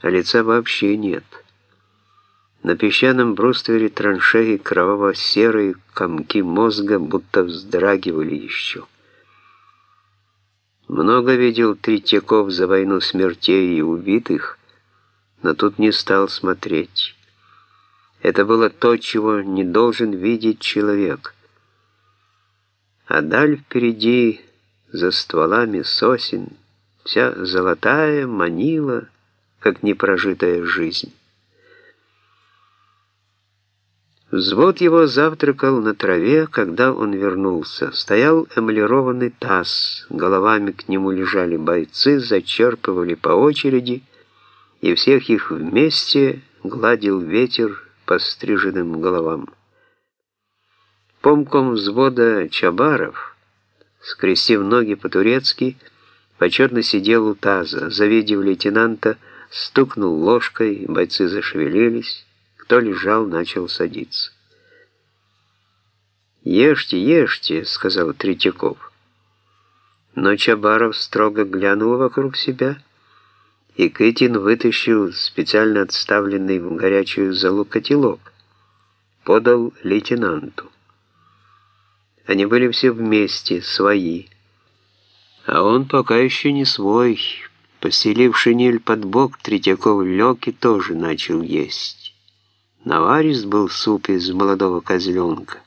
а лица вообще нет. На песчаном бруствере траншеи кроваво-серые комки мозга будто вздрагивали еще. Много видел Третьяков за войну смертей и убитых, но тут не стал смотреть. Это было то, чего не должен видеть человек. А даль впереди, за стволами сосен, вся золотая манила, как непрожитая жизнь. Взвод его завтракал на траве, когда он вернулся. Стоял эмалированный таз, головами к нему лежали бойцы, зачерпывали по очереди, и всех их вместе гладил ветер по стриженным головам. Помком взвода Чабаров, скрестив ноги по-турецки, почетно сидел у таза. Завидев лейтенанта, стукнул ложкой, бойцы зашевелились. Кто лежал, начал садиться. «Ешьте, ешьте», — сказал Третьяков. Но Чабаров строго глянул вокруг себя, и Кытин вытащил специально отставленный в горячую залу котелок, подал лейтенанту. Они были все вместе, свои. А он пока еще не свой. Постелив шинель под бок, Третьяков лег и тоже начал есть. Наварист был суп из молодого козленка,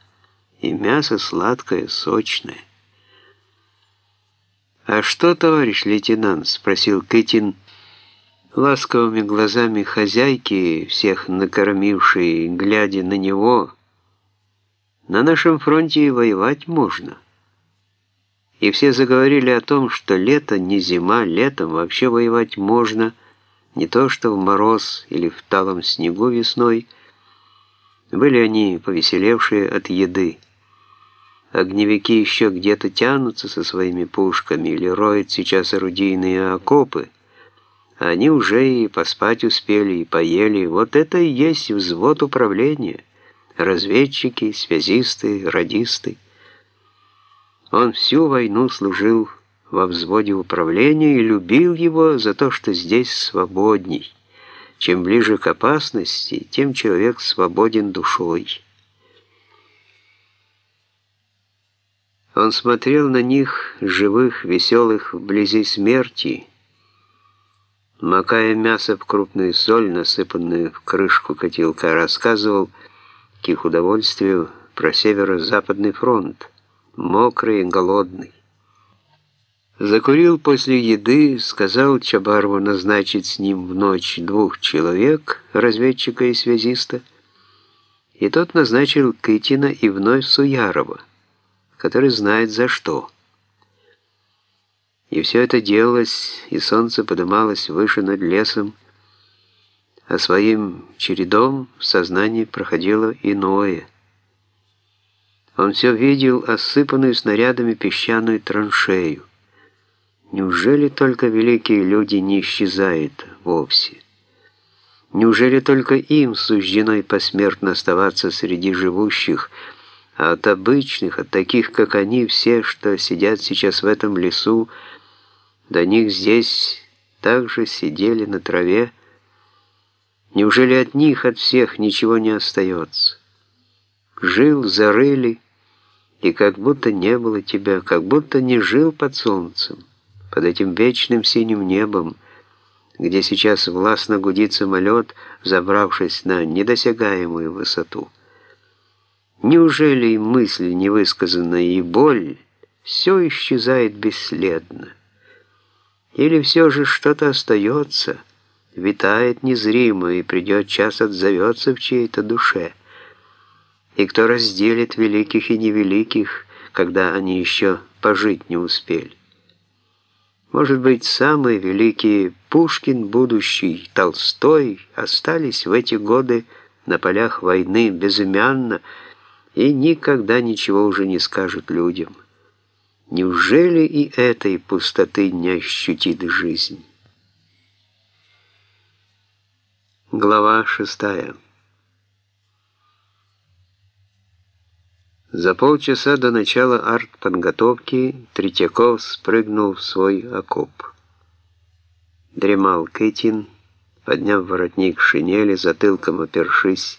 и мясо сладкое, сочное. «А что, товарищ лейтенант?» — спросил Кытин, ласковыми глазами хозяйки, всех накормившей, глядя на него. «На нашем фронте воевать можно». И все заговорили о том, что лето не зима, летом вообще воевать можно, не то что в мороз или в талом снегу весной — были они повеселевшие от еды. Огневики еще где-то тянутся со своими пушками или роют сейчас орудийные окопы, они уже и поспать успели, и поели. Вот это и есть взвод управления. Разведчики, связисты, радисты. Он всю войну служил во взводе управления и любил его за то, что здесь свободней. Чем ближе к опасности, тем человек свободен душой. Он смотрел на них, живых, веселых, вблизи смерти, макая мясо в крупную соль, насыпанную в крышку котелка, рассказывал к их удовольствию про северо-западный фронт, мокрый и голодный. Закурил после еды, сказал Чабарову назначить с ним в ночь двух человек, разведчика и связиста, и тот назначил Кытина и вновь Суярова, который знает за что. И все это делалось, и солнце подымалось выше над лесом, а своим чередом в сознании проходило иное. Он все видел осыпанную снарядами песчаную траншею, Неужели только великие люди не исчезают вовсе? Неужели только им суждено и посмертно оставаться среди живущих, а от обычных, от таких, как они, все, что сидят сейчас в этом лесу, до них здесь также сидели на траве, неужели от них, от всех ничего не остается? Жил, зарыли, и как будто не было тебя, как будто не жил под солнцем под этим вечным синим небом, где сейчас властно гудит самолет, забравшись на недосягаемую высоту. Неужели и мысль невысказанная, и боль все исчезает бесследно? Или все же что-то остается, витает незримо, и придет час отзовется в чьей-то душе? И кто разделит великих и невеликих, когда они еще пожить не успели? Может быть, самые великие Пушкин, будущий Толстой остались в эти годы на полях войны безымянно и никогда ничего уже не скажут людям. Неужели и этой пустоты не ощутит жизнь? Глава шестая. За полчаса до начала артподготовки Третьяков спрыгнул в свой окоп. Дремал Кэтин, подняв воротник шинели, затылком опершись